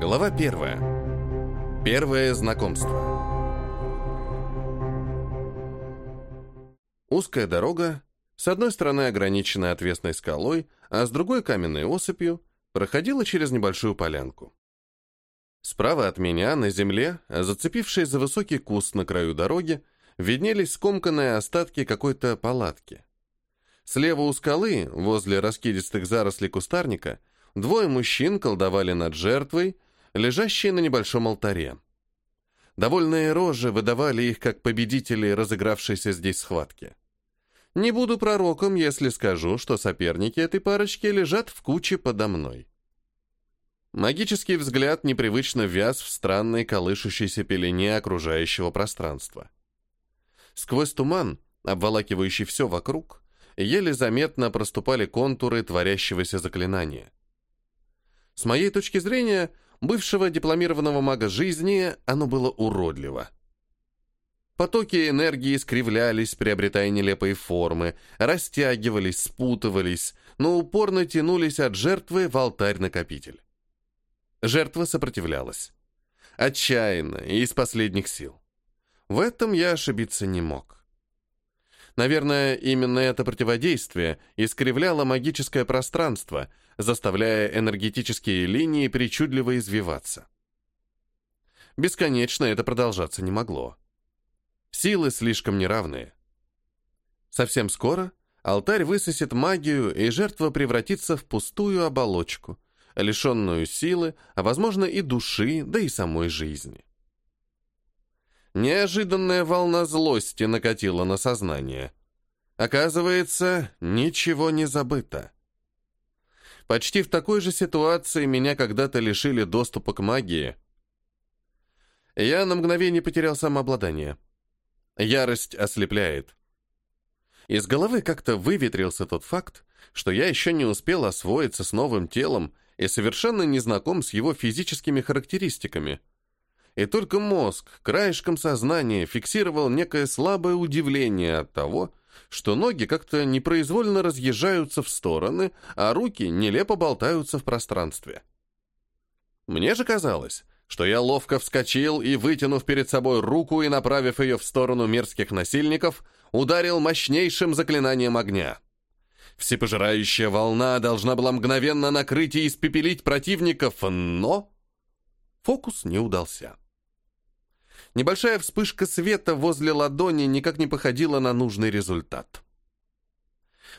Глава первая. Первое знакомство. Узкая дорога, с одной стороны ограниченная отвесной скалой, а с другой каменной осыпью, проходила через небольшую полянку. Справа от меня, на земле, зацепившись за высокий куст на краю дороги, виднелись скомканные остатки какой-то палатки. Слева у скалы, возле раскидистых зарослей кустарника, двое мужчин колдовали над жертвой, лежащей на небольшом алтаре. Довольные рожи выдавали их как победители разыгравшейся здесь схватки. Не буду пророком, если скажу, что соперники этой парочки лежат в куче подо мной. Магический взгляд непривычно вяз в странной колышущейся пелене окружающего пространства. Сквозь туман, обволакивающий все вокруг, еле заметно проступали контуры творящегося заклинания. С моей точки зрения, бывшего дипломированного мага жизни, оно было уродливо. Потоки энергии искривлялись, приобретая нелепые формы, растягивались, спутывались, но упорно тянулись от жертвы в алтарь-накопитель. Жертва сопротивлялась. Отчаянно и из последних сил. В этом я ошибиться не мог. Наверное, именно это противодействие искривляло магическое пространство, заставляя энергетические линии причудливо извиваться. Бесконечно это продолжаться не могло. Силы слишком неравные. Совсем скоро алтарь высосет магию, и жертва превратится в пустую оболочку, лишенную силы, а возможно и души, да и самой жизни. Неожиданная волна злости накатила на сознание. Оказывается, ничего не забыто. Почти в такой же ситуации меня когда-то лишили доступа к магии. Я на мгновение потерял самообладание. Ярость ослепляет. Из головы как-то выветрился тот факт, что я еще не успел освоиться с новым телом и совершенно не знаком с его физическими характеристиками – и только мозг, краешком сознания, фиксировал некое слабое удивление от того, что ноги как-то непроизвольно разъезжаются в стороны, а руки нелепо болтаются в пространстве. Мне же казалось, что я ловко вскочил и, вытянув перед собой руку и направив ее в сторону мерзких насильников, ударил мощнейшим заклинанием огня. Всепожирающая волна должна была мгновенно накрыть и испепелить противников, но... Фокус не удался. Небольшая вспышка света возле ладони никак не походила на нужный результат.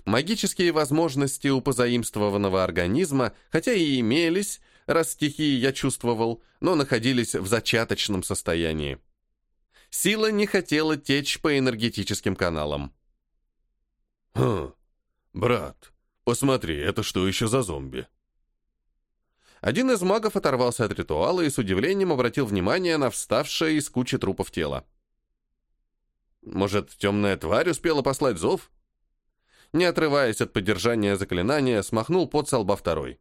Магические возможности у позаимствованного организма, хотя и имелись, раз стихии я чувствовал, но находились в зачаточном состоянии. Сила не хотела течь по энергетическим каналам. «Хм, брат, посмотри, это что еще за зомби?» Один из магов оторвался от ритуала и с удивлением обратил внимание на вставшее из кучи трупов тело. Может, темная тварь успела послать зов? Не отрываясь от поддержания заклинания, смахнул под со лба второй.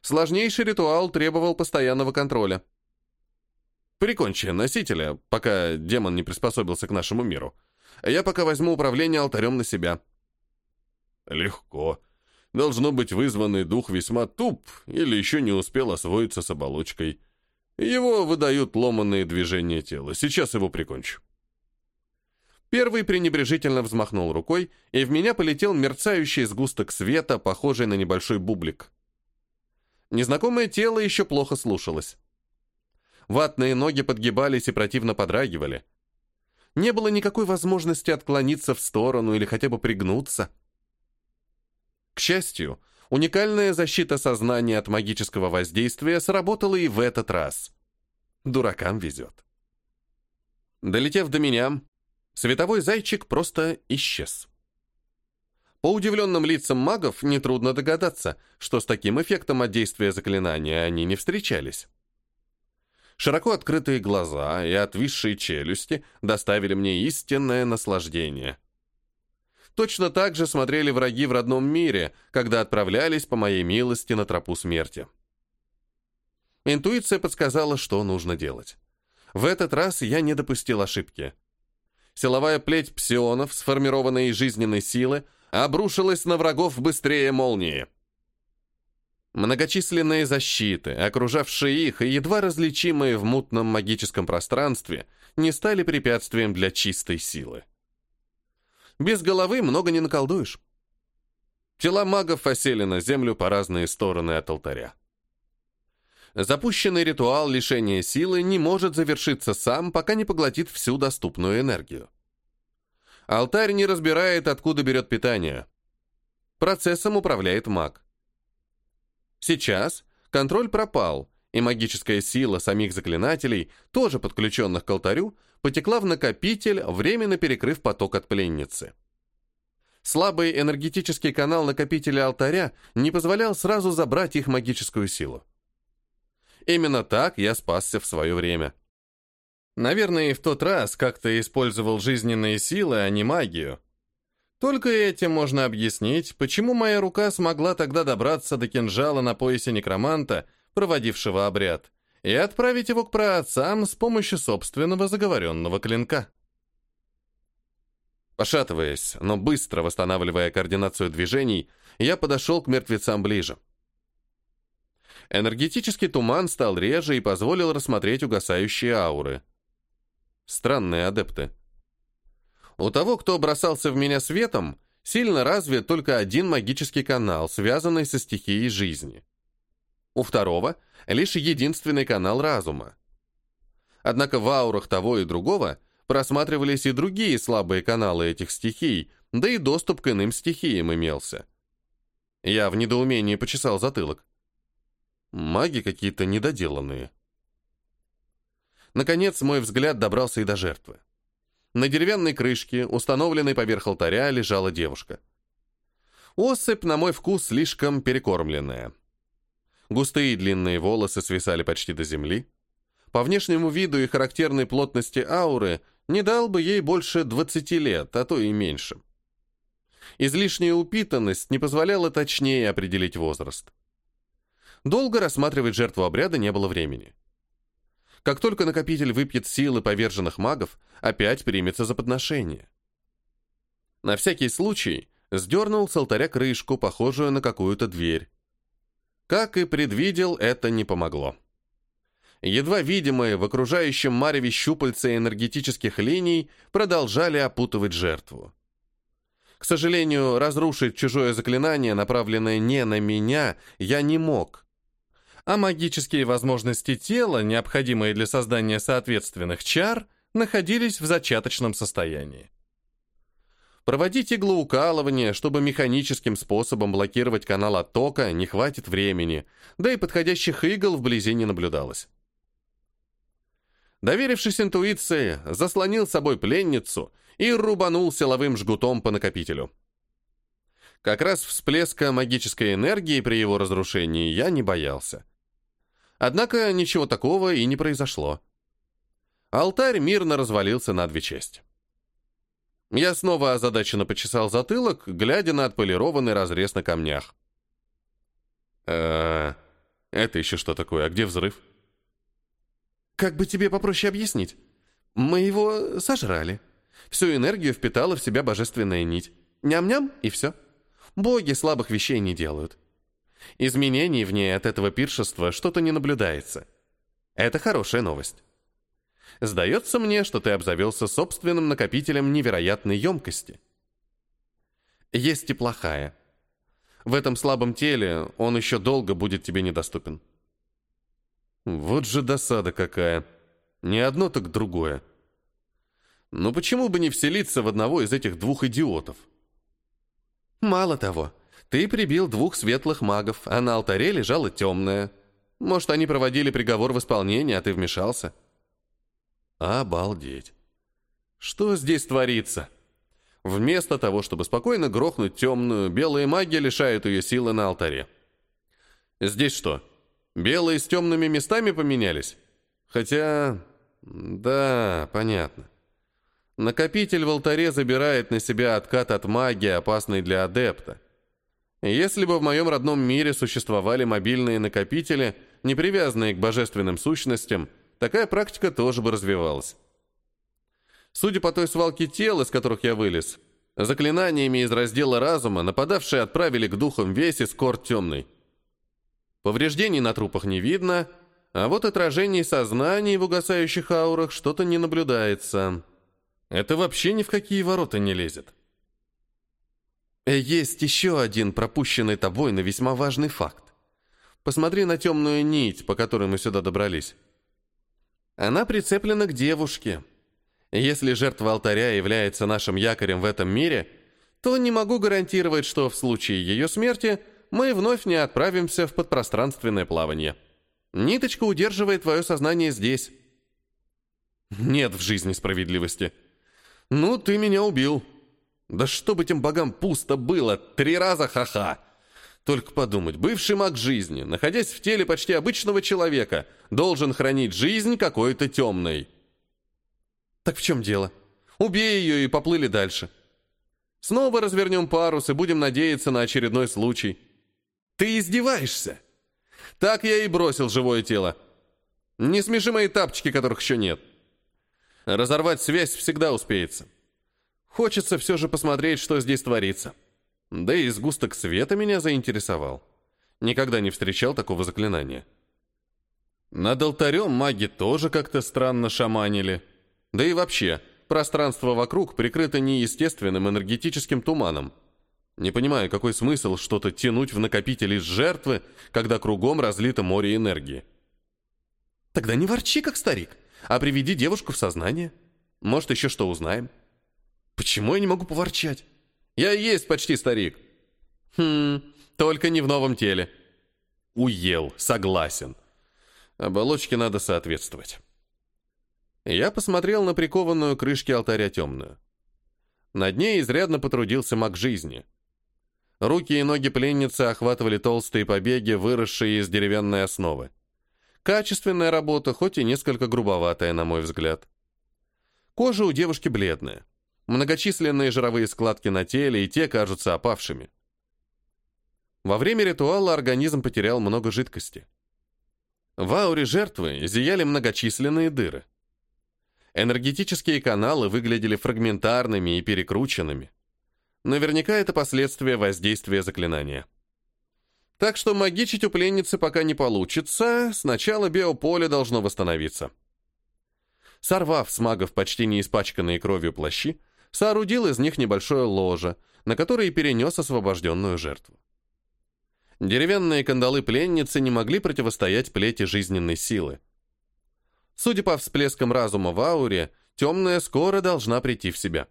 Сложнейший ритуал требовал постоянного контроля. Прикончи носителя, пока демон не приспособился к нашему миру. Я пока возьму управление алтарем на себя. Легко. Должно быть, вызванный дух весьма туп или еще не успел освоиться с оболочкой. Его выдают ломанные движения тела. Сейчас его прикончу. Первый пренебрежительно взмахнул рукой, и в меня полетел мерцающий сгусток света, похожий на небольшой бублик. Незнакомое тело еще плохо слушалось. Ватные ноги подгибались и противно подрагивали. Не было никакой возможности отклониться в сторону или хотя бы пригнуться. К счастью, уникальная защита сознания от магического воздействия сработала и в этот раз. Дуракам везет. Долетев до меня, световой зайчик просто исчез. По удивленным лицам магов нетрудно догадаться, что с таким эффектом от действия заклинания они не встречались. Широко открытые глаза и отвисшие челюсти доставили мне истинное наслаждение. Точно так же смотрели враги в родном мире, когда отправлялись по моей милости на тропу смерти. Интуиция подсказала, что нужно делать. В этот раз я не допустил ошибки. Силовая плеть псионов, сформированная из жизненной силы, обрушилась на врагов быстрее молнии. Многочисленные защиты, окружавшие их и едва различимые в мутном магическом пространстве, не стали препятствием для чистой силы. Без головы много не наколдуешь. Тела магов осели на землю по разные стороны от алтаря. Запущенный ритуал лишения силы не может завершиться сам, пока не поглотит всю доступную энергию. Алтарь не разбирает, откуда берет питание. Процессом управляет маг. Сейчас контроль пропал, и магическая сила самих заклинателей, тоже подключенных к алтарю, потекла в накопитель, временно перекрыв поток от пленницы. Слабый энергетический канал накопителя алтаря не позволял сразу забрать их магическую силу. Именно так я спасся в свое время. Наверное, и в тот раз как-то использовал жизненные силы, а не магию, только этим можно объяснить, почему моя рука смогла тогда добраться до кинжала на поясе некроманта, проводившего обряд, и отправить его к праотцам с помощью собственного заговоренного клинка. Пошатываясь, но быстро восстанавливая координацию движений, я подошел к мертвецам ближе. Энергетический туман стал реже и позволил рассмотреть угасающие ауры. Странные адепты. У того, кто бросался в меня светом, сильно развит только один магический канал, связанный со стихией жизни. У второго — лишь единственный канал разума. Однако в аурах того и другого просматривались и другие слабые каналы этих стихий, да и доступ к иным стихиям имелся. Я в недоумении почесал затылок. Маги какие-то недоделанные. Наконец мой взгляд добрался и до жертвы. На деревянной крышке, установленной поверх алтаря, лежала девушка. Особь, на мой вкус, слишком перекормленная. Густые длинные волосы свисали почти до земли. По внешнему виду и характерной плотности ауры не дал бы ей больше 20 лет, а то и меньше. Излишняя упитанность не позволяла точнее определить возраст. Долго рассматривать жертву обряда не было времени. Как только накопитель выпьет силы поверженных магов, опять примется за подношение. На всякий случай сдернул с алтаря крышку, похожую на какую-то дверь. Как и предвидел, это не помогло. Едва видимые в окружающем мареве щупальца энергетических линий продолжали опутывать жертву. К сожалению, разрушить чужое заклинание, направленное не на меня, я не мог, а магические возможности тела, необходимые для создания соответственных чар, находились в зачаточном состоянии. Проводить иглоукалывание, чтобы механическим способом блокировать канал оттока, не хватит времени, да и подходящих игл вблизи не наблюдалось. Доверившись интуиции, заслонил собой пленницу и рубанул силовым жгутом по накопителю. Как раз всплеска магической энергии при его разрушении я не боялся. Однако ничего такого и не произошло. Алтарь мирно развалился на две части. Я снова озадаченно почесал затылок, глядя на отполированный разрез на камнях. э это еще что такое? А где взрыв? Как бы тебе попроще объяснить? Мы его сожрали. Всю энергию впитала в себя божественная нить. Ням-ням, и все. Боги слабых вещей не делают. Изменений в ней от этого пиршества что-то не наблюдается. Это хорошая новость. Сдается мне, что ты обзавелся собственным накопителем невероятной емкости. Есть и плохая. В этом слабом теле он еще долго будет тебе недоступен. Вот же досада какая. Не одно, так другое. Но почему бы не вселиться в одного из этих двух идиотов? Мало того, ты прибил двух светлых магов, а на алтаре лежала темная. Может, они проводили приговор в исполнение, а ты вмешался? Обалдеть. Что здесь творится? Вместо того, чтобы спокойно грохнуть темную, белые маги лишают ее силы на алтаре. Здесь что, белые с темными местами поменялись? Хотя... Да, понятно. Накопитель в алтаре забирает на себя откат от магии, опасный для адепта. Если бы в моем родном мире существовали мобильные накопители, не привязанные к божественным сущностям, такая практика тоже бы развивалась. Судя по той свалке тел, из которых я вылез, заклинаниями из раздела разума нападавшие отправили к духам весь искорд темный. Повреждений на трупах не видно, а вот отражений сознаний в угасающих аурах что-то не наблюдается. Это вообще ни в какие ворота не лезет. Э, есть еще один пропущенный тобой, но весьма важный факт. Посмотри на темную нить, по которой мы сюда добрались. Она прицеплена к девушке. Если жертва алтаря является нашим якорем в этом мире, то не могу гарантировать, что в случае ее смерти мы вновь не отправимся в подпространственное плавание. Ниточка удерживает твое сознание здесь. Нет в жизни справедливости. Ну, ты меня убил. Да чтобы этим богам пусто было, три раза ха-ха. Только подумать, бывший маг жизни, находясь в теле почти обычного человека, должен хранить жизнь какой-то темной. Так в чем дело? Убей ее и поплыли дальше. Снова развернем парус и будем надеяться на очередной случай. Ты издеваешься? Так я и бросил живое тело. Не смеши мои тапочки, которых еще нет. Разорвать связь всегда успеется. Хочется все же посмотреть, что здесь творится. Да и сгусток света меня заинтересовал. Никогда не встречал такого заклинания. Над алтарем маги тоже как-то странно шаманили. Да и вообще, пространство вокруг прикрыто неестественным энергетическим туманом. Не понимаю, какой смысл что-то тянуть в накопитель из жертвы, когда кругом разлито море энергии. Тогда не ворчи, как старик, а приведи девушку в сознание. Может, еще что узнаем. Почему я не могу поворчать? Я и есть почти старик. Хм, только не в новом теле. Уел, согласен. Оболочке надо соответствовать. Я посмотрел на прикованную крышке алтаря темную. Над ней изрядно потрудился маг жизни. Руки и ноги пленницы охватывали толстые побеги, выросшие из деревянной основы. Качественная работа, хоть и несколько грубоватая, на мой взгляд. Кожа у девушки бледная. Многочисленные жировые складки на теле, и те кажутся опавшими. Во время ритуала организм потерял много жидкости. В ауре жертвы зияли многочисленные дыры. Энергетические каналы выглядели фрагментарными и перекрученными. Наверняка это последствия воздействия заклинания. Так что магичить у пленницы пока не получится, сначала биополе должно восстановиться. Сорвав с магов почти не испачканные кровью плащи, соорудил из них небольшое ложе, на которое перенес освобожденную жертву. Деревянные кандалы пленницы не могли противостоять плети жизненной силы. Судя по всплескам разума в ауре, темная скоро должна прийти в себя.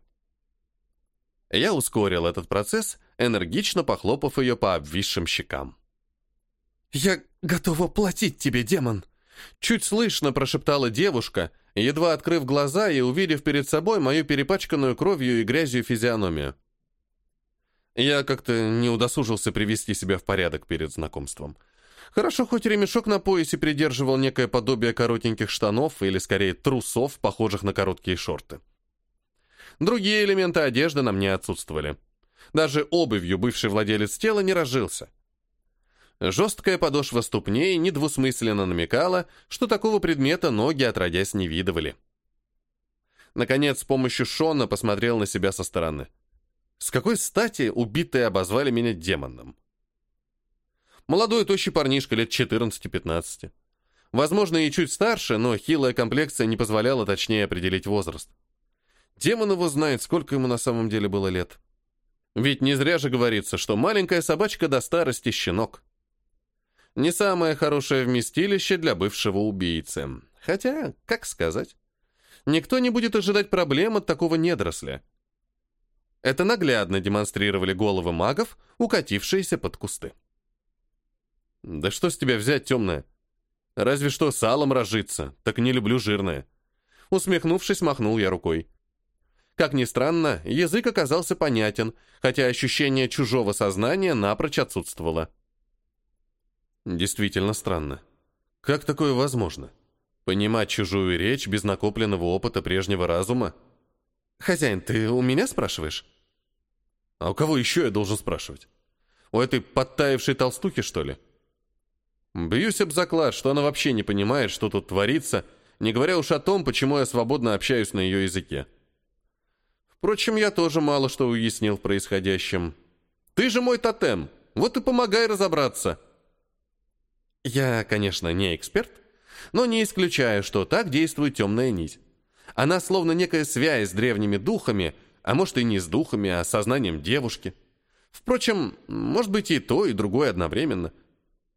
Я ускорил этот процесс, энергично похлопав ее по обвисшим щекам. «Я готова платить тебе, демон!» Чуть слышно прошептала девушка, едва открыв глаза и увидев перед собой мою перепачканную кровью и грязью физиономию. Я как-то не удосужился привести себя в порядок перед знакомством. Хорошо, хоть ремешок на поясе придерживал некое подобие коротеньких штанов или, скорее, трусов, похожих на короткие шорты. Другие элементы одежды на мне отсутствовали. Даже обувью бывший владелец тела не разжился. Жесткая подошва ступней недвусмысленно намекала, что такого предмета ноги отродясь не видывали. Наконец, с помощью Шона посмотрел на себя со стороны. С какой стати убитые обозвали меня демоном? Молодой тощий парнишка лет 14-15. Возможно, и чуть старше, но хилая комплекция не позволяла точнее определить возраст. Демон его знает, сколько ему на самом деле было лет. Ведь не зря же говорится, что маленькая собачка до старости щенок. Не самое хорошее вместилище для бывшего убийцы. Хотя, как сказать? Никто не будет ожидать проблем от такого недоросля. Это наглядно демонстрировали головы магов, укатившиеся под кусты. «Да что с тебя взять, темная? Разве что салом разжиться, так не люблю жирное». Усмехнувшись, махнул я рукой. Как ни странно, язык оказался понятен, хотя ощущение чужого сознания напрочь отсутствовало. Действительно странно. Как такое возможно? Понимать чужую речь без накопленного опыта прежнего разума? Хозяин, ты у меня спрашиваешь? А у кого еще я должен спрашивать? У этой подтаявшей толстухи, что ли? Бьюсь об заклад, что она вообще не понимает, что тут творится, не говоря уж о том, почему я свободно общаюсь на ее языке. Впрочем, я тоже мало что уяснил в происходящем. Ты же мой тотем, вот и помогай разобраться. Я, конечно, не эксперт, но не исключаю, что так действует темная нить. Она словно некая связь с древними духами, а может и не с духами, а с сознанием девушки. Впрочем, может быть и то, и другое одновременно.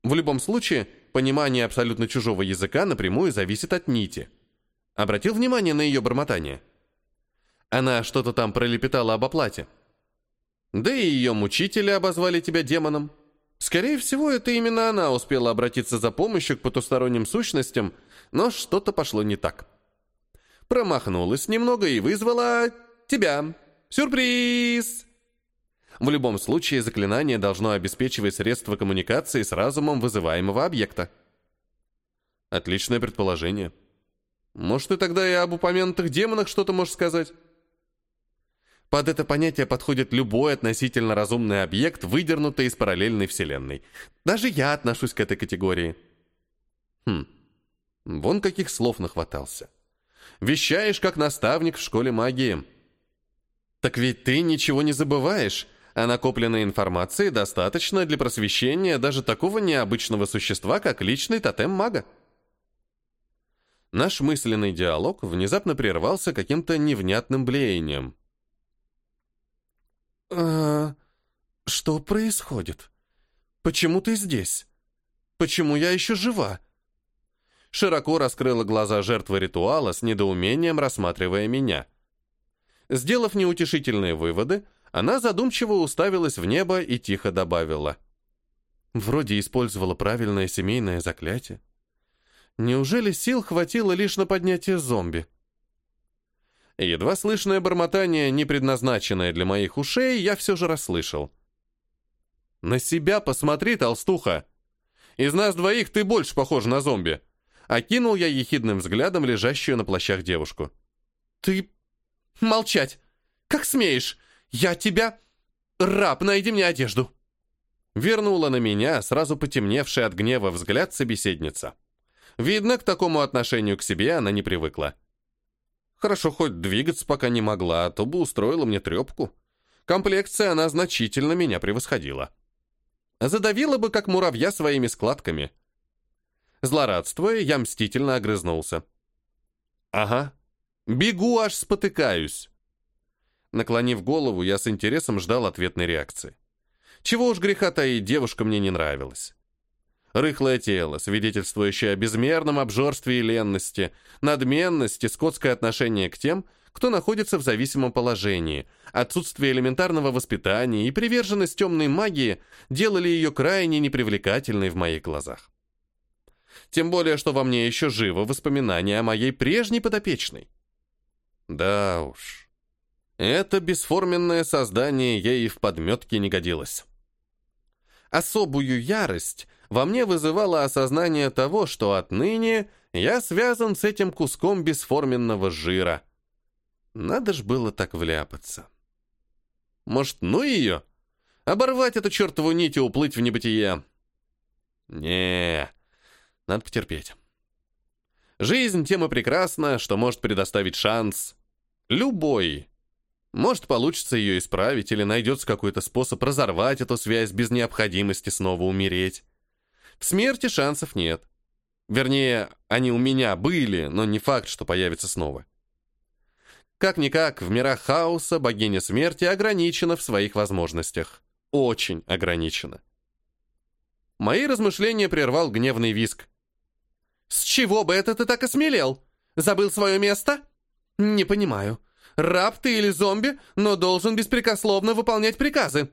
В любом случае, понимание абсолютно чужого языка напрямую зависит от нити. Обратил внимание на ее бормотание? Она что-то там пролепетала об оплате. Да и ее мучители обозвали тебя демоном. Скорее всего, это именно она успела обратиться за помощью к потусторонним сущностям, но что-то пошло не так. Промахнулась немного и вызвала тебя. Сюрприз! В любом случае, заклинание должно обеспечивать средства коммуникации с разумом вызываемого объекта. Отличное предположение. Может, ты тогда и об упомянутых демонах что-то можешь сказать? Под это понятие подходит любой относительно разумный объект, выдернутый из параллельной вселенной. Даже я отношусь к этой категории. Хм, вон каких слов нахватался. Вещаешь, как наставник в школе магии. Так ведь ты ничего не забываешь, а накопленной информации достаточно для просвещения даже такого необычного существа, как личный тотем мага. Наш мысленный диалог внезапно прервался каким-то невнятным блеянием. «А, что происходит? Почему ты здесь? Почему я еще жива?» Широко раскрыла глаза жертвы ритуала с недоумением, рассматривая меня. Сделав неутешительные выводы, она задумчиво уставилась в небо и тихо добавила. Вроде использовала правильное семейное заклятие. Неужели сил хватило лишь на поднятие зомби? Едва слышное бормотание, не предназначенное для моих ушей, я все же расслышал. «На себя посмотри, толстуха! Из нас двоих ты больше похожа на зомби!» Окинул я ехидным взглядом лежащую на плащах девушку. «Ты... молчать! Как смеешь! Я тебя... Раб, найди мне одежду!» Вернула на меня сразу потемневший от гнева взгляд собеседница. Видно, к такому отношению к себе она не привыкла. Хорошо, хоть двигаться пока не могла, а то бы устроила мне трепку. Комплекция она значительно меня превосходила. Задавила бы, как муравья, своими складками. Злорадствуя, я мстительно огрызнулся. «Ага. Бегу, аж спотыкаюсь». Наклонив голову, я с интересом ждал ответной реакции. Чего уж греха таить, девушка мне не нравилась. Рыхлое тело, свидетельствующее о безмерном обжорстве и ленности, надменности, скотское отношение к тем, кто находится в зависимом положении, отсутствие элементарного воспитания и приверженность темной магии делали ее крайне непривлекательной в моих глазах. Тем более, что во мне еще живо воспоминание о моей прежней подопечной. Да уж, это бесформенное создание ей в подметке не годилось. Особую ярость во мне вызывало осознание того, что отныне я связан с этим куском бесформенного жира. Надо ж было так вляпаться. Может, ну ее? Оборвать эту чертову нить и уплыть в небытие? не надо потерпеть. Жизнь тема прекрасна, что может предоставить шанс. Любой. Может, получится ее исправить или найдется какой-то способ разорвать эту связь без необходимости снова умереть. В смерти шансов нет. Вернее, они у меня были, но не факт, что появятся снова. Как-никак, в мирах хаоса богиня смерти ограничена в своих возможностях. Очень ограничена. Мои размышления прервал гневный виск. «С чего бы это ты так осмелел? Забыл свое место?» «Не понимаю. Раб ты или зомби, но должен беспрекословно выполнять приказы».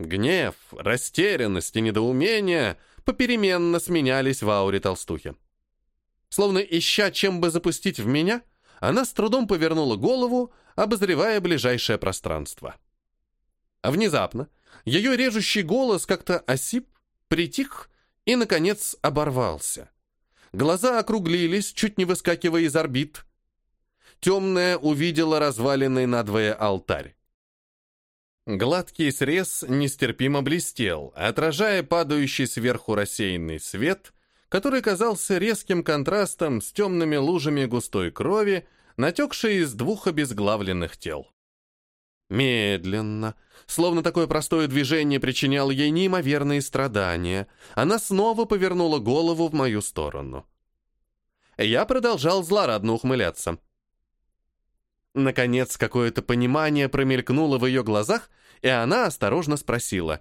Гнев, растерянность и недоумение попеременно сменялись в ауре толстухи. Словно ища, чем бы запустить в меня, она с трудом повернула голову, обозревая ближайшее пространство. А внезапно ее режущий голос как-то осип, притих и, наконец, оборвался. Глаза округлились, чуть не выскакивая из орбит. Темная увидела разваленный надвое алтарь. Гладкий срез нестерпимо блестел, отражая падающий сверху рассеянный свет, который казался резким контрастом с темными лужами густой крови, натекшей из двух обезглавленных тел. Медленно, словно такое простое движение причиняло ей неимоверные страдания, она снова повернула голову в мою сторону. Я продолжал злорадно ухмыляться. Наконец, какое-то понимание промелькнуло в ее глазах, и она осторожно спросила.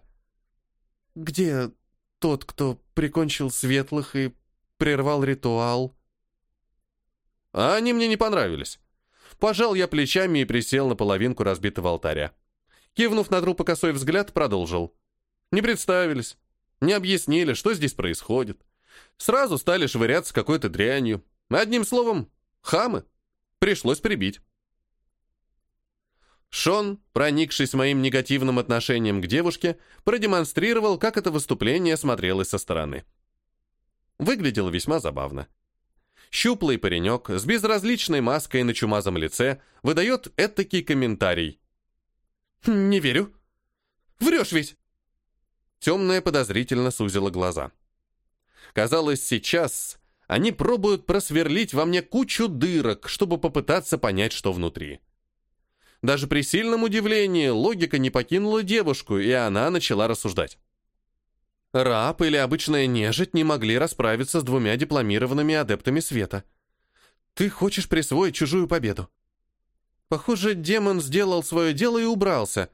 «Где тот, кто прикончил светлых и прервал ритуал?» А они мне не понравились. Пожал я плечами и присел на половинку разбитого алтаря. Кивнув на трупа косой взгляд, продолжил. Не представились, не объяснили, что здесь происходит. Сразу стали швыряться какой-то дрянью. Одним словом, хамы. Пришлось прибить. Шон, проникшись моим негативным отношением к девушке, продемонстрировал, как это выступление смотрелось со стороны. Выглядело весьма забавно. Щуплый паренек с безразличной маской на чумазом лице выдает этакий комментарий. «Не верю. Врешь ведь!» Темная подозрительно сузила глаза. Казалось, сейчас они пробуют просверлить во мне кучу дырок, чтобы попытаться понять, что внутри. Даже при сильном удивлении логика не покинула девушку, и она начала рассуждать. Раб или обычная нежить не могли расправиться с двумя дипломированными адептами света. Ты хочешь присвоить чужую победу. Похоже, демон сделал свое дело и убрался.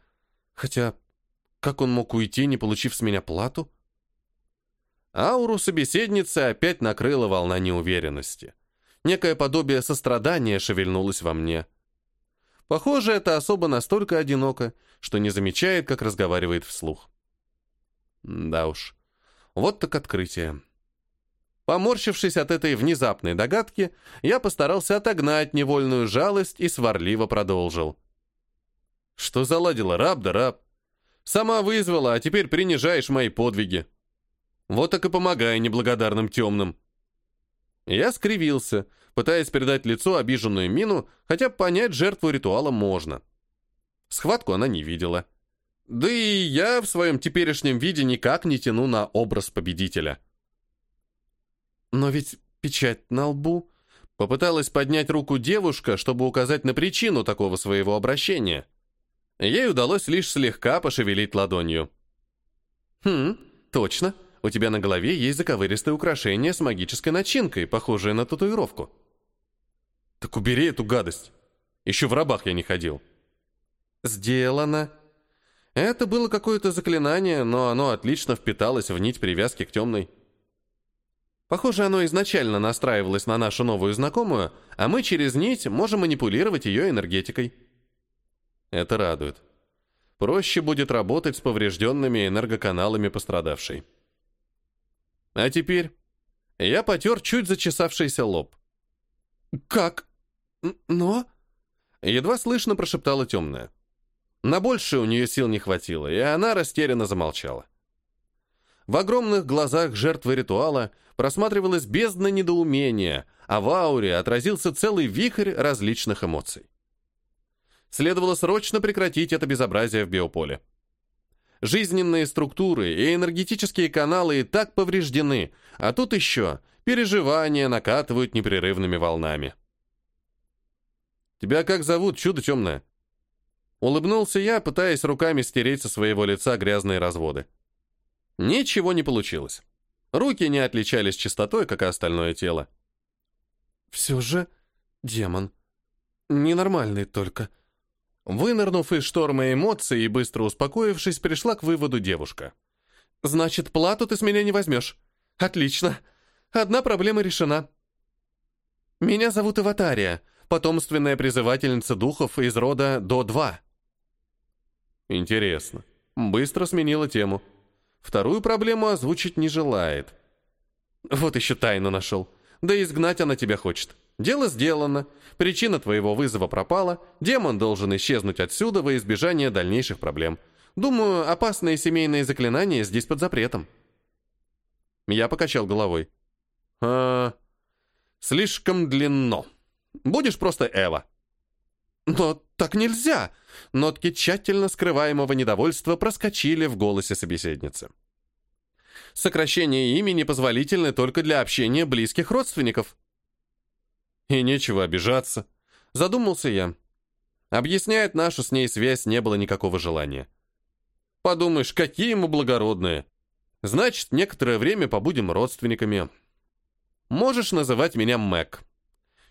Хотя, как он мог уйти, не получив с меня плату? Ауру собеседницы опять накрыла волна неуверенности. Некое подобие сострадания шевельнулось во мне. Похоже, это особо настолько одиноко, что не замечает, как разговаривает вслух. Да уж. Вот так открытие. Поморщившись от этой внезапной догадки, я постарался отогнать невольную жалость и сварливо продолжил. «Что заладила, раб да раб? Сама вызвала, а теперь принижаешь мои подвиги. Вот так и помогай неблагодарным темным». Я скривился, пытаясь передать лицу обиженную мину, хотя понять жертву ритуала можно. Схватку она не видела. Да и я в своем теперешнем виде никак не тяну на образ победителя. Но ведь печать на лбу... Попыталась поднять руку девушка, чтобы указать на причину такого своего обращения. Ей удалось лишь слегка пошевелить ладонью. «Хм, точно. У тебя на голове есть заковыристое украшение с магической начинкой, похожее на татуировку». «Так убери эту гадость. Еще в рабах я не ходил». «Сделано», это было какое-то заклинание, но оно отлично впиталось в нить привязки к темной. Похоже, оно изначально настраивалось на нашу новую знакомую, а мы через нить можем манипулировать ее энергетикой. Это радует. Проще будет работать с поврежденными энергоканалами пострадавшей. А теперь я потер чуть зачесавшийся лоб. «Как? Но?» Едва слышно прошептала темная. На больше у нее сил не хватило, и она растерянно замолчала. В огромных глазах жертвы ритуала просматривалась бездна недоумения, а в ауре отразился целый вихрь различных эмоций. Следовало срочно прекратить это безобразие в биополе. Жизненные структуры и энергетические каналы и так повреждены, а тут еще переживания накатывают непрерывными волнами. «Тебя как зовут, чудо темное?» Улыбнулся я, пытаясь руками стереть со своего лица грязные разводы. Ничего не получилось. Руки не отличались чистотой, как и остальное тело. Все же демон. Ненормальный только. Вынырнув из шторма эмоций и быстро успокоившись, пришла к выводу девушка. «Значит, плату ты с меня не возьмешь. Отлично. Одна проблема решена. Меня зовут Аватария, потомственная призывательница духов из рода До-2. Интересно. Быстро сменила тему. Вторую проблему озвучить не желает. Вот еще тайну нашел. Да изгнать она тебя хочет. Дело сделано. Причина твоего вызова пропала. Демон должен исчезнуть отсюда во избежание дальнейших проблем. Думаю, опасные семейные заклинания здесь под запретом. Я покачал головой. А, слишком длинно. Будешь просто Эва. «Но так нельзя!» Нотки тщательно скрываемого недовольства проскочили в голосе собеседницы. Сокращение имени позволительны только для общения близких родственников. И нечего обижаться. Задумался я. Объясняет нашу с ней связь не было никакого желания. Подумаешь, какие мы благородные. Значит, некоторое время побудем родственниками. Можешь называть меня Мэг.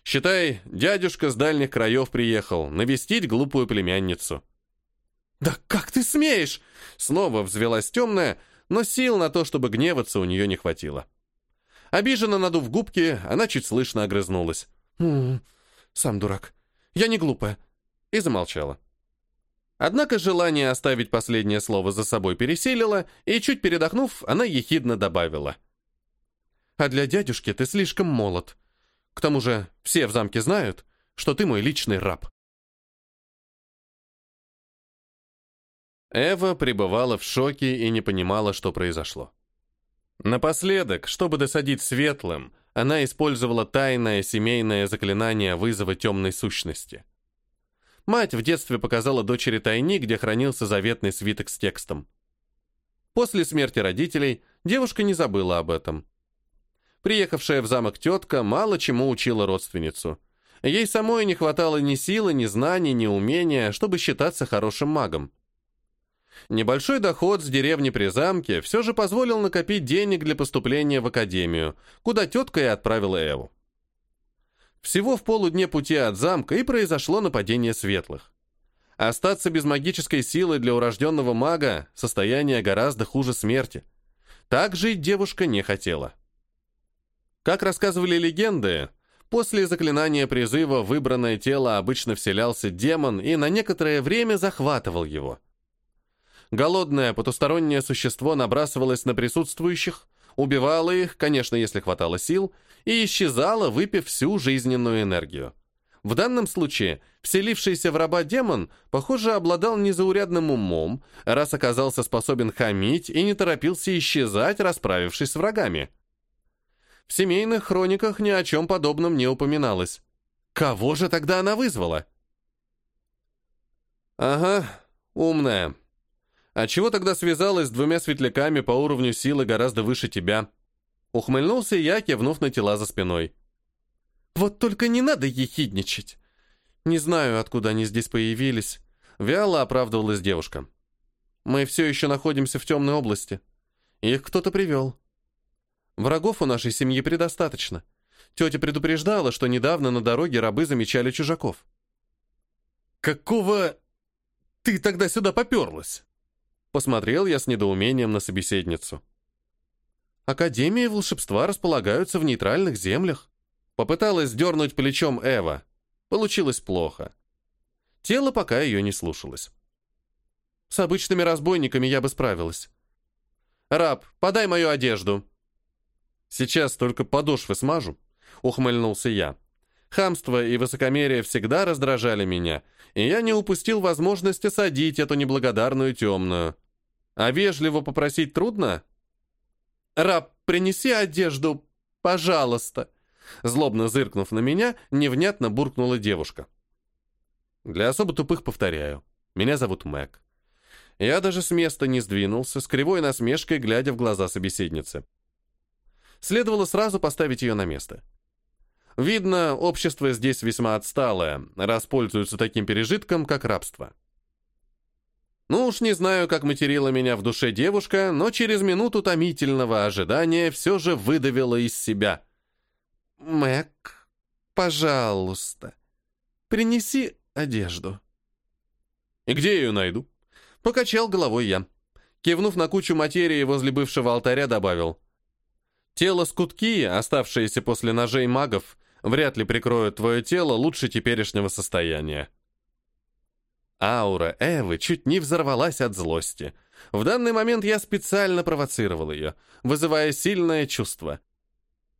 Считай, дядюшка с дальних краев приехал навестить глупую племянницу. «Да как ты смеешь?» Снова взвелась темная, но сил на то, чтобы гневаться, у нее не хватило. Обиженно надув губки, она чуть слышно огрызнулась. «Сам дурак. Я не глупая». И замолчала. Однако желание оставить последнее слово за собой переселило, и, чуть передохнув, она ехидно добавила. «А для дядюшки ты слишком молод. К тому же все в замке знают, что ты мой личный раб». Эва пребывала в шоке и не понимала, что произошло. Напоследок, чтобы досадить светлым, она использовала тайное семейное заклинание вызова темной сущности – Мать в детстве показала дочери тайник, где хранился заветный свиток с текстом. После смерти родителей девушка не забыла об этом. Приехавшая в замок тетка мало чему учила родственницу. Ей самой не хватало ни силы, ни знаний, ни умения, чтобы считаться хорошим магом. Небольшой доход с деревни при замке все же позволил накопить денег для поступления в академию, куда тетка и отправила Эву. Всего в полудне пути от замка и произошло нападение светлых. Остаться без магической силы для урожденного мага – состояние гораздо хуже смерти. Так жить девушка не хотела. Как рассказывали легенды, после заклинания призыва выбранное тело обычно вселялся демон и на некоторое время захватывал его. Голодное потустороннее существо набрасывалось на присутствующих, убивало их, конечно, если хватало сил, и исчезала, выпив всю жизненную энергию. В данном случае вселившийся в раба демон, похоже, обладал незаурядным умом, раз оказался способен хамить и не торопился исчезать, расправившись с врагами. В семейных хрониках ни о чем подобном не упоминалось. Кого же тогда она вызвала? Ага, умная. А чего тогда связалась с двумя светляками по уровню силы гораздо выше тебя? Ухмыльнулся я, кивнув на тела за спиной. «Вот только не надо ехидничать!» «Не знаю, откуда они здесь появились», — вяло оправдывалась девушка. «Мы все еще находимся в темной области. Их кто-то привел. Врагов у нашей семьи предостаточно. Тетя предупреждала, что недавно на дороге рабы замечали чужаков». «Какого ты тогда сюда поперлась?» Посмотрел я с недоумением на собеседницу. Академии волшебства располагаются в нейтральных землях. Попыталась дернуть плечом Эва. Получилось плохо. Тело пока ее не слушалось. С обычными разбойниками я бы справилась. «Раб, подай мою одежду!» «Сейчас только подошвы смажу», — ухмыльнулся я. Хамство и высокомерие всегда раздражали меня, и я не упустил возможности садить эту неблагодарную темную. А вежливо попросить трудно? «Раб, принеси одежду, пожалуйста!» Злобно зыркнув на меня, невнятно буркнула девушка. Для особо тупых повторяю. Меня зовут Мэг. Я даже с места не сдвинулся, с кривой насмешкой глядя в глаза собеседницы. Следовало сразу поставить ее на место. Видно, общество здесь весьма отсталое, раз пользуются таким пережитком, как рабство. Ну уж не знаю, как материла меня в душе девушка, но через минуту томительного ожидания все же выдавила из себя. «Мэг, пожалуйста, принеси одежду». «И где ее найду?» Покачал головой я. Кивнув на кучу материи возле бывшего алтаря, добавил. «Тело скутки, оставшиеся после ножей магов, вряд ли прикроют твое тело лучше теперешнего состояния». Аура Эвы чуть не взорвалась от злости. В данный момент я специально провоцировал ее, вызывая сильное чувство.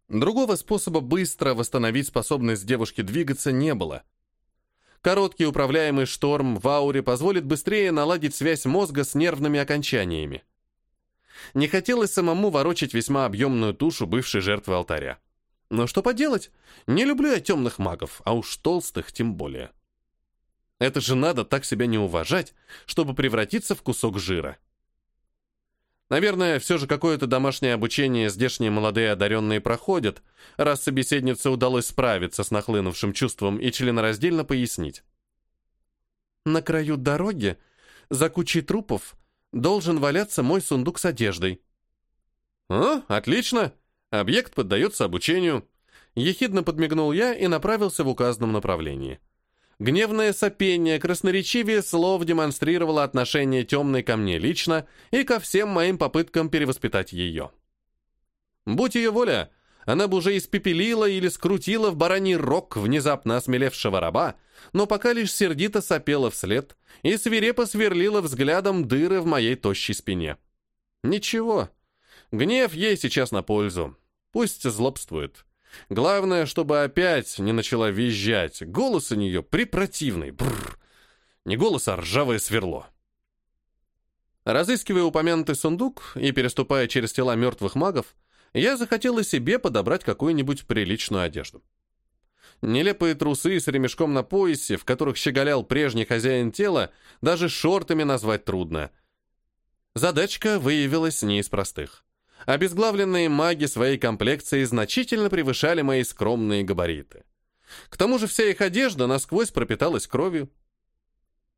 Другого способа быстро восстановить способность девушки двигаться не было. Короткий управляемый шторм в ауре позволит быстрее наладить связь мозга с нервными окончаниями. Не хотелось самому ворочать весьма объемную тушу бывшей жертвы алтаря. Но что поделать? Не люблю я темных магов, а уж толстых тем более. Это же надо так себя не уважать, чтобы превратиться в кусок жира. Наверное, все же какое-то домашнее обучение здешние молодые одаренные проходят, раз собеседнице удалось справиться с нахлынувшим чувством и членораздельно пояснить. На краю дороги, за кучей трупов, должен валяться мой сундук с одеждой. «О, отлично! Объект поддается обучению». Ехидно подмигнул я и направился в указанном направлении. Гневное сопение красноречивее слов демонстрировало отношение темной ко мне лично и ко всем моим попыткам перевоспитать ее. Будь ее воля, она бы уже испепелила или скрутила в бараний рог внезапно осмелевшего раба, но пока лишь сердито сопела вслед и свирепо сверлила взглядом дыры в моей тощей спине. Ничего, гнев ей сейчас на пользу. Пусть злобствует. Главное, чтобы опять не начала визжать. Голос у нее припротивный. Бррр. Не голос, а ржавое сверло. Разыскивая упомянутый сундук и переступая через тела мертвых магов, я захотела себе подобрать какую-нибудь приличную одежду. Нелепые трусы с ремешком на поясе, в которых щеголял прежний хозяин тела, даже шортами назвать трудно. Задачка выявилась не из простых. Обезглавленные маги своей комплекции значительно превышали мои скромные габариты. К тому же вся их одежда насквозь пропиталась кровью.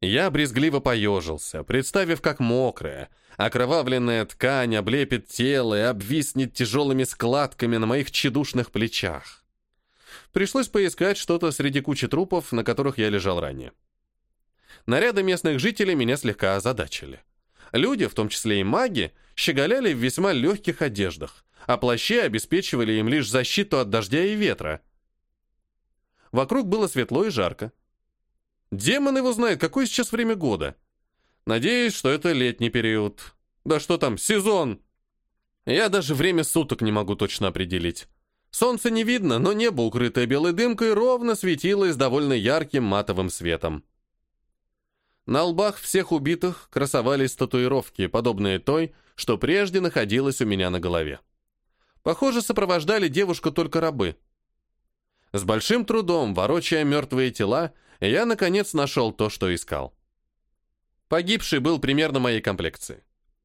Я брезгливо поежился, представив, как мокрая, окровавленная ткань облепит тело и обвиснет тяжелыми складками на моих тщедушных плечах. Пришлось поискать что-то среди кучи трупов, на которых я лежал ранее. Наряды местных жителей меня слегка озадачили. Люди, в том числе и маги, щеголяли в весьма легких одеждах, а плащи обеспечивали им лишь защиту от дождя и ветра. Вокруг было светло и жарко. Демон его знает, какое сейчас время года. Надеюсь, что это летний период. Да что там, сезон! Я даже время суток не могу точно определить. Солнце не видно, но небо, укрытое белой дымкой, ровно светилось довольно ярким матовым светом. На лбах всех убитых красовались татуировки, подобные той, что прежде находилась у меня на голове. Похоже, сопровождали девушку только рабы. С большим трудом, ворочая мертвые тела, я, наконец, нашел то, что искал. Погибший был примерно моей комплекции.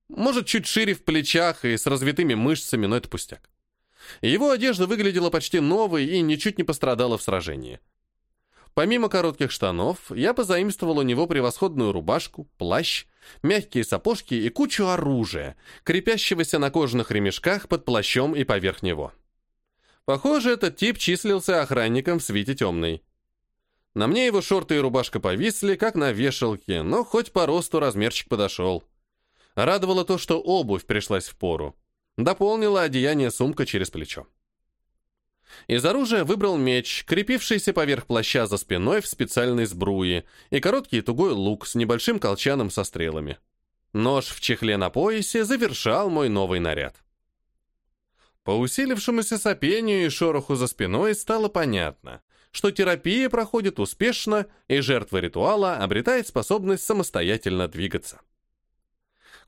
Может, чуть шире в плечах и с развитыми мышцами, но это пустяк. Его одежда выглядела почти новой и ничуть не пострадала в сражении. Помимо коротких штанов, я позаимствовал у него превосходную рубашку, плащ, мягкие сапожки и кучу оружия, крепящегося на кожаных ремешках под плащом и поверх него. Похоже, этот тип числился охранником в свите темной. На мне его шорты и рубашка повисли, как на вешалке, но хоть по росту размерчик подошел. Радовало то, что обувь пришлась в пору. Дополнила одеяние сумка через плечо. Из оружия выбрал меч, крепившийся поверх плаща за спиной в специальной сбруе, и короткий тугой лук с небольшим колчаном со стрелами. Нож в чехле на поясе завершал мой новый наряд. По усилившемуся сопению и шороху за спиной стало понятно, что терапия проходит успешно, и жертва ритуала обретает способность самостоятельно двигаться.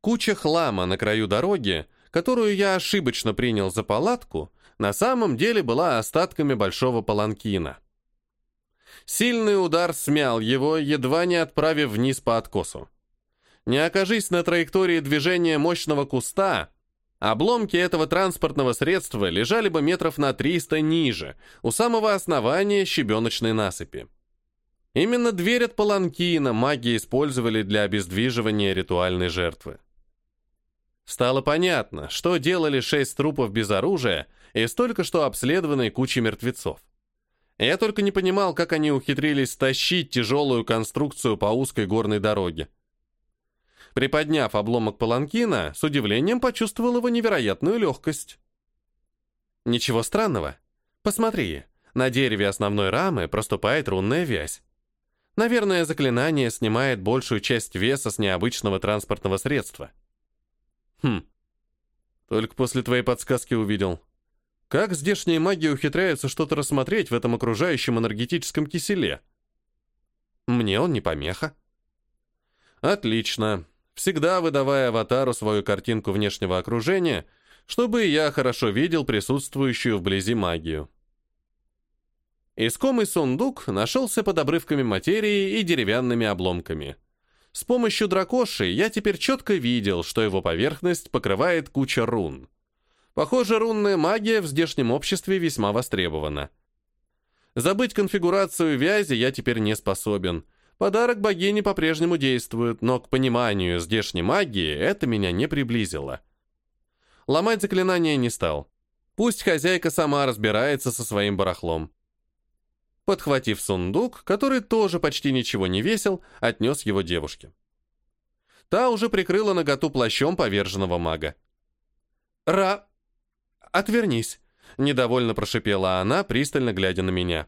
Куча хлама на краю дороги, которую я ошибочно принял за палатку, на самом деле была остатками большого паланкина. Сильный удар смял его, едва не отправив вниз по откосу. Не окажись на траектории движения мощного куста, обломки этого транспортного средства лежали бы метров на 300 ниже, у самого основания щебеночной насыпи. Именно дверь от паланкина маги использовали для обездвиживания ритуальной жертвы. Стало понятно, что делали шесть трупов без оружия и столько что обследованной кучей мертвецов. Я только не понимал, как они ухитрились тащить тяжелую конструкцию по узкой горной дороге. Приподняв обломок паланкина, с удивлением почувствовал его невероятную легкость. Ничего странного. Посмотри, на дереве основной рамы проступает рунная вязь. Наверное, заклинание снимает большую часть веса с необычного транспортного средства. Хм. Только после твоей подсказки увидел. Как здешние маги ухитряются что-то рассмотреть в этом окружающем энергетическом киселе? Мне он не помеха. Отлично. Всегда выдавая аватару свою картинку внешнего окружения, чтобы я хорошо видел присутствующую вблизи магию. Искомый сундук нашелся под обрывками материи и деревянными обломками. С помощью дракоши я теперь четко видел, что его поверхность покрывает куча рун. Похоже, рунная магия в здешнем обществе весьма востребована. Забыть конфигурацию вязи я теперь не способен, Подарок богини по-прежнему действует, но к пониманию здешней магии это меня не приблизило. Ломать заклинание не стал. Пусть хозяйка сама разбирается со своим барахлом. Подхватив сундук, который тоже почти ничего не весил, отнес его девушке. Та уже прикрыла наготу плащом поверженного мага. «Ра... отвернись!» — недовольно прошипела она, пристально глядя на меня.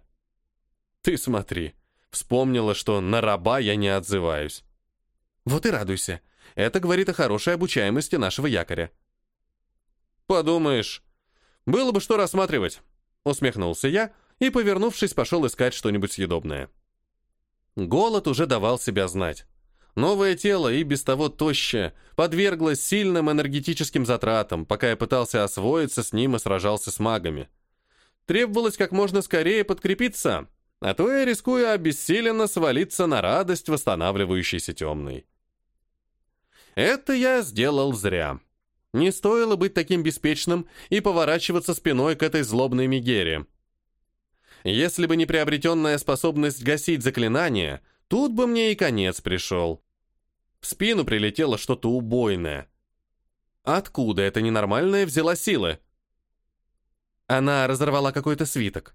«Ты смотри!» — вспомнила, что на раба я не отзываюсь. «Вот и радуйся. Это говорит о хорошей обучаемости нашего якоря». «Подумаешь, было бы что рассматривать», — усмехнулся я и, повернувшись, пошел искать что-нибудь съедобное. Голод уже давал себя знать. Новое тело, и без того тощее, подверглось сильным энергетическим затратам, пока я пытался освоиться с ним и сражался с магами. Требовалось как можно скорее подкрепиться, а то я рискую обессиленно свалиться на радость восстанавливающейся темной. Это я сделал зря. Не стоило быть таким беспечным и поворачиваться спиной к этой злобной Мегере. Если бы не приобретенная способность гасить заклинания, тут бы мне и конец пришел. В спину прилетело что-то убойное. Откуда эта ненормальная взяла силы? Она разорвала какой-то свиток.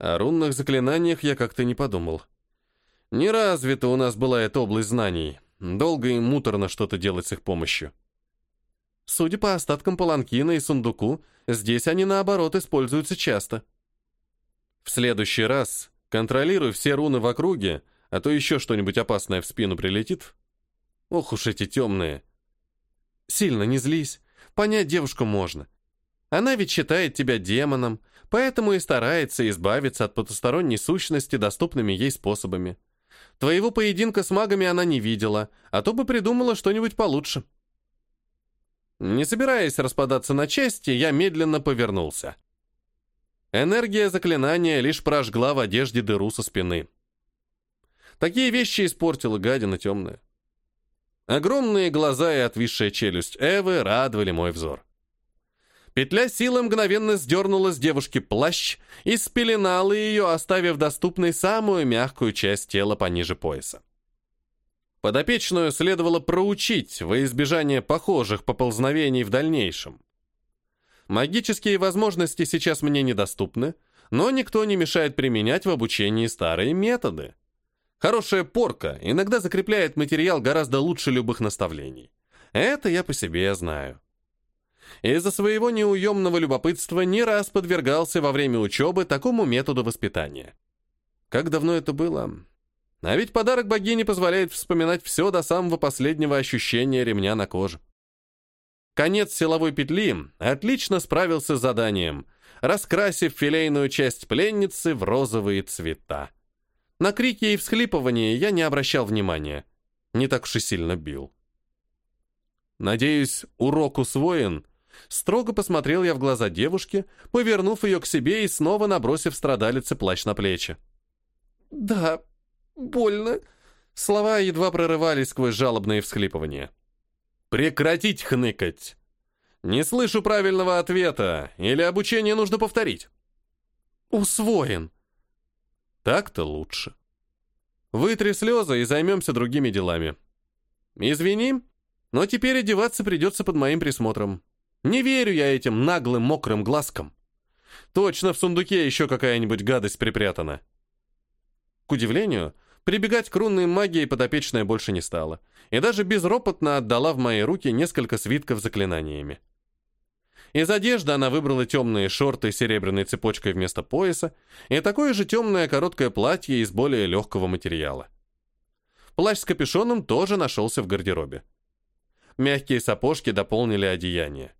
О рунных заклинаниях я как-то не подумал. Не развита у нас была эта область знаний. Долго и муторно что-то делать с их помощью. Судя по остаткам паланкина и сундуку, здесь они, наоборот, используются часто. В следующий раз контролируй все руны в округе а то еще что-нибудь опасное в спину прилетит. Ох уж эти темные. Сильно не злись. Понять девушку можно. Она ведь считает тебя демоном, поэтому и старается избавиться от потусторонней сущности доступными ей способами. Твоего поединка с магами она не видела, а то бы придумала что-нибудь получше. Не собираясь распадаться на части, я медленно повернулся. Энергия заклинания лишь прожгла в одежде дыру со спины. Такие вещи испортила гадина темная. Огромные глаза и отвисшая челюсть Эвы радовали мой взор. Петля силы мгновенно сдернула с девушки плащ и спеленала ее, оставив доступной самую мягкую часть тела пониже пояса. Подопечную следовало проучить во избежание похожих поползновений в дальнейшем. Магические возможности сейчас мне недоступны, но никто не мешает применять в обучении старые методы. Хорошая порка иногда закрепляет материал гораздо лучше любых наставлений. Это я по себе знаю. Из-за своего неуемного любопытства не раз подвергался во время учебы такому методу воспитания. Как давно это было? А ведь подарок богини позволяет вспоминать все до самого последнего ощущения ремня на коже. Конец силовой петли отлично справился с заданием, раскрасив филейную часть пленницы в розовые цвета. На крики и всхлипывания я не обращал внимания. Не так уж и сильно бил. Надеюсь, урок усвоен. Строго посмотрел я в глаза девушки, повернув ее к себе и снова набросив страдалице плащ на плечи. «Да, больно». Слова едва прорывались сквозь жалобные всхлипывания. «Прекратить хныкать!» «Не слышу правильного ответа, или обучение нужно повторить?» «Усвоен», так-то лучше. Вытри слезы и займемся другими делами. Извини, но теперь одеваться придется под моим присмотром. Не верю я этим наглым мокрым глазкам. Точно в сундуке еще какая-нибудь гадость припрятана. К удивлению, прибегать к рунной магии подопечная больше не стала, и даже безропотно отдала в мои руки несколько свитков заклинаниями. Из одежды она выбрала темные шорты с серебряной цепочкой вместо пояса и такое же темное короткое платье из более легкого материала. Плащ с капюшоном тоже нашелся в гардеробе. Мягкие сапожки дополнили одеяние.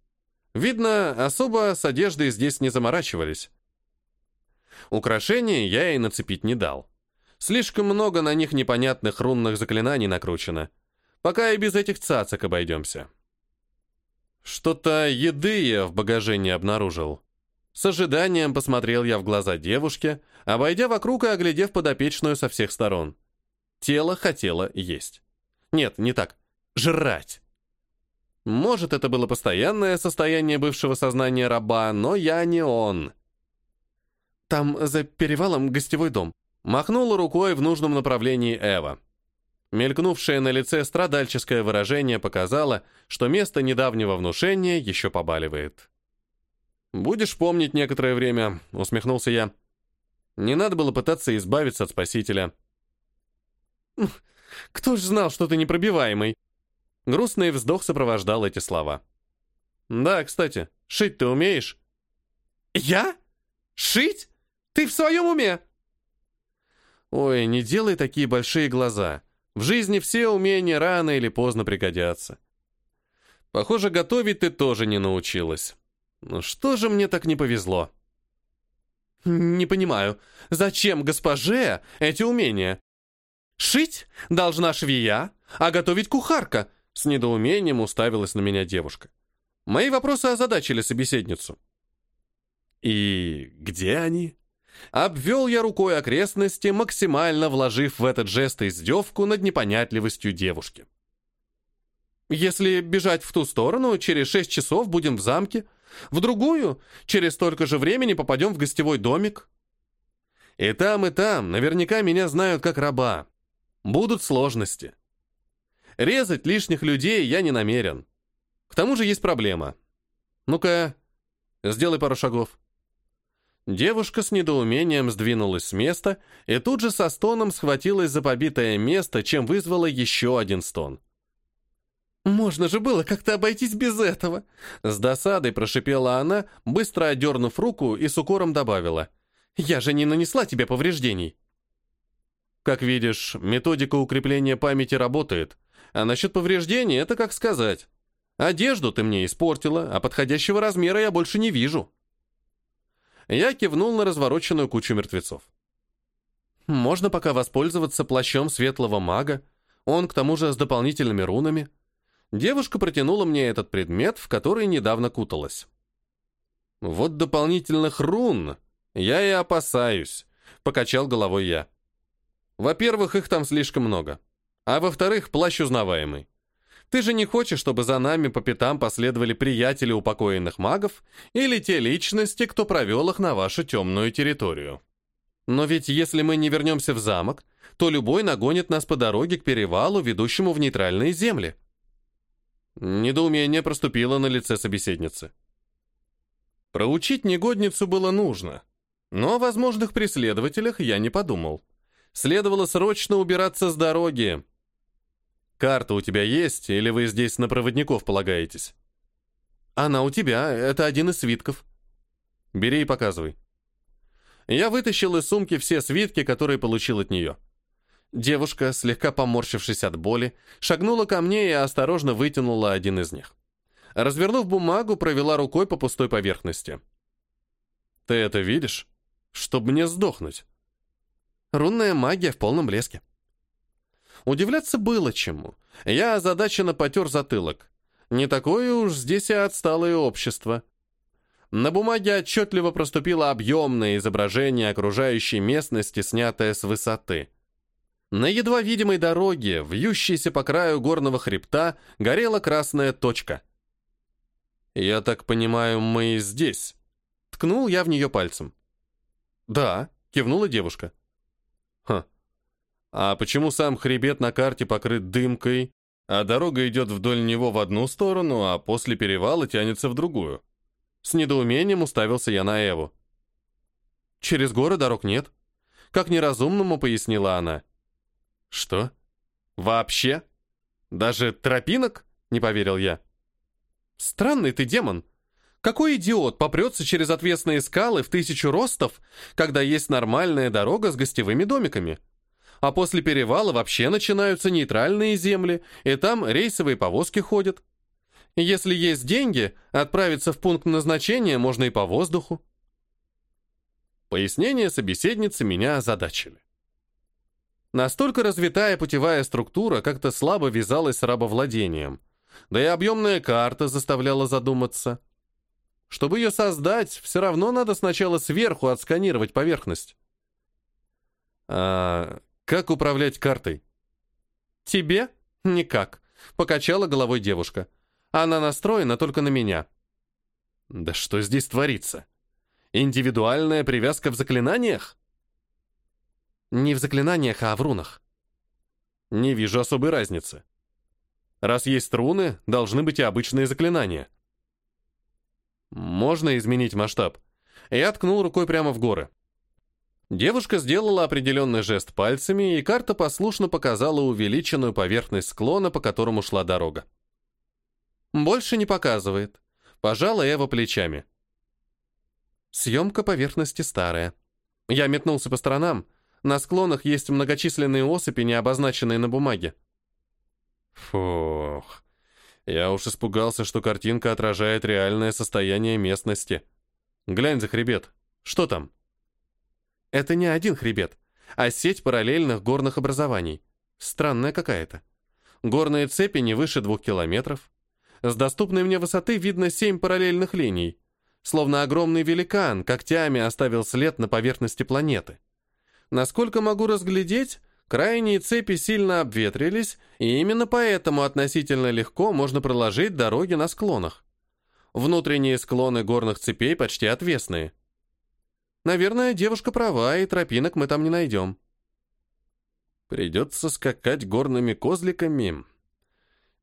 Видно, особо с одеждой здесь не заморачивались. Украшения я ей нацепить не дал. Слишком много на них непонятных рунных заклинаний накручено. Пока и без этих цацок обойдемся. Что-то еды я в багаже не обнаружил. С ожиданием посмотрел я в глаза девушке, обойдя вокруг и оглядев подопечную со всех сторон. Тело хотело есть. Нет, не так. Жрать. Может, это было постоянное состояние бывшего сознания раба, но я не он. Там за перевалом гостевой дом. Махнула рукой в нужном направлении Эва. Мелькнувшее на лице страдальческое выражение показало, что место недавнего внушения еще побаливает. «Будешь помнить некоторое время», — усмехнулся я. «Не надо было пытаться избавиться от спасителя». «Кто ж знал, что ты непробиваемый?» Грустный вздох сопровождал эти слова. «Да, кстати, шить ты умеешь?» «Я? Шить? Ты в своем уме?» «Ой, не делай такие большие глаза. В жизни все умения рано или поздно пригодятся. Похоже, готовить ты тоже не научилась. Ну что же мне так не повезло?» «Не понимаю, зачем госпоже эти умения? Шить должна швея, а готовить кухарка», с недоумением уставилась на меня девушка. Мои вопросы озадачили собеседницу. «И где они?» Обвел я рукой окрестности, максимально вложив в этот жест издевку над непонятливостью девушки. «Если бежать в ту сторону, через шесть часов будем в замке, в другую, через столько же времени попадем в гостевой домик». И там, и там наверняка меня знают как раба. Будут сложности. Резать лишних людей я не намерен. К тому же есть проблема. Ну-ка, сделай пару шагов. Девушка с недоумением сдвинулась с места и тут же со стоном схватилась за побитое место, чем вызвала еще один стон. «Можно же было как-то обойтись без этого!» С досадой прошипела она, быстро одернув руку и с укором добавила. «Я же не нанесла тебе повреждений!» Как видишь, методика укрепления памяти работает, а насчет повреждений это как сказать. Одежду ты мне испортила, а подходящего размера я больше не вижу. Я кивнул на развороченную кучу мертвецов. Можно пока воспользоваться плащом светлого мага, он к тому же с дополнительными рунами. Девушка протянула мне этот предмет, в который недавно куталась. Вот дополнительных рун я и опасаюсь, покачал головой я. Во-первых, их там слишком много. А во-вторых, плащ узнаваемый. Ты же не хочешь, чтобы за нами по пятам последовали приятели упокоенных магов или те личности, кто провел их на вашу темную территорию. Но ведь если мы не вернемся в замок, то любой нагонит нас по дороге к перевалу, ведущему в нейтральные земли. Недоумение проступило на лице собеседницы. Проучить негодницу было нужно, но о возможных преследователях я не подумал. Следовало срочно убираться с дороги, Карта у тебя есть, или вы здесь на проводников полагаетесь? Она у тебя, это один из свитков. Бери и показывай. Я вытащил из сумки все свитки, которые получил от нее. Девушка, слегка поморщившись от боли, шагнула ко мне и осторожно вытянула один из них. Развернув бумагу, провела рукой по пустой поверхности. «Ты это видишь? Чтобы мне сдохнуть». Рунная магия в полном блеске. Удивляться было чему. Я озадаченно потер затылок. Не такое уж здесь и отсталое общество. На бумаге отчетливо проступило объемное изображение окружающей местности, снятое с высоты. На едва видимой дороге, вьющейся по краю горного хребта, горела красная точка. «Я так понимаю, мы здесь?» Ткнул я в нее пальцем. «Да», — кивнула девушка. «Хм, а почему сам хребет на карте покрыт дымкой, а дорога идет вдоль него в одну сторону, а после перевала тянется в другую? С недоумением уставился я на Эву. «Через горы дорог нет», — как неразумному пояснила она. «Что? Вообще? Даже тропинок?» — не поверил я. «Странный ты демон. Какой идиот попрется через отвесные скалы в тысячу ростов, когда есть нормальная дорога с гостевыми домиками?» А после перевала вообще начинаются нейтральные земли, и там рейсовые повозки ходят. Если есть деньги, отправиться в пункт назначения можно и по воздуху. Пояснения собеседницы меня озадачили. Настолько развитая путевая структура как-то слабо вязалась с рабовладением, да и объемная карта заставляла задуматься. Чтобы ее создать, все равно надо сначала сверху отсканировать поверхность. А как управлять картой? Тебе? Никак. Покачала головой девушка. Она настроена только на меня. Да что здесь творится? Индивидуальная привязка в заклинаниях? Не в заклинаниях, а в рунах. Не вижу особой разницы. Раз есть руны, должны быть и обычные заклинания. Можно изменить масштаб. Я ткнул рукой прямо в горы. Девушка сделала определенный жест пальцами, и карта послушно показала увеличенную поверхность склона, по которому шла дорога. Больше не показывает. Пожала Эва плечами. Съемка поверхности старая. Я метнулся по сторонам. На склонах есть многочисленные осыпи, не обозначенные на бумаге. Фух. Я уж испугался, что картинка отражает реальное состояние местности. Глянь за хребет. Что там? Это не один хребет, а сеть параллельных горных образований. Странная какая-то. Горные цепи не выше двух километров. С доступной мне высоты видно семь параллельных линий. Словно огромный великан когтями оставил след на поверхности планеты. Насколько могу разглядеть, крайние цепи сильно обветрились, и именно поэтому относительно легко можно проложить дороги на склонах. Внутренние склоны горных цепей почти отвесные. Наверное, девушка права, и тропинок мы там не найдем. Придется скакать горными козликами.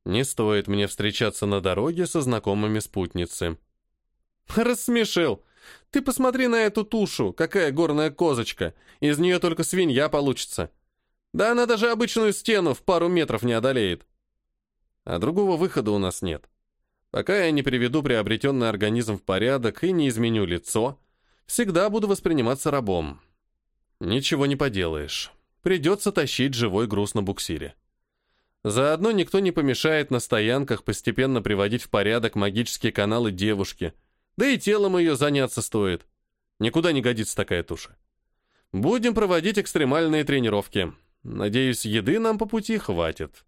Не стоит мне встречаться на дороге со знакомыми спутницы. Рассмешил. Ты посмотри на эту тушу, какая горная козочка. Из нее только свинья получится. Да она даже обычную стену в пару метров не одолеет. А другого выхода у нас нет. Пока я не приведу приобретенный организм в порядок и не изменю лицо, всегда буду восприниматься рабом. Ничего не поделаешь. Придется тащить живой груз на буксире. Заодно никто не помешает на стоянках постепенно приводить в порядок магические каналы девушки. Да и телом ее заняться стоит. Никуда не годится такая туша. Будем проводить экстремальные тренировки. Надеюсь, еды нам по пути хватит.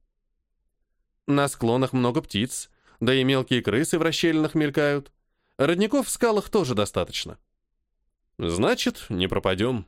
На склонах много птиц, да и мелкие крысы в расщелинах мелькают. Родников в скалах тоже достаточно. Значит, не пропадем.